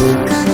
you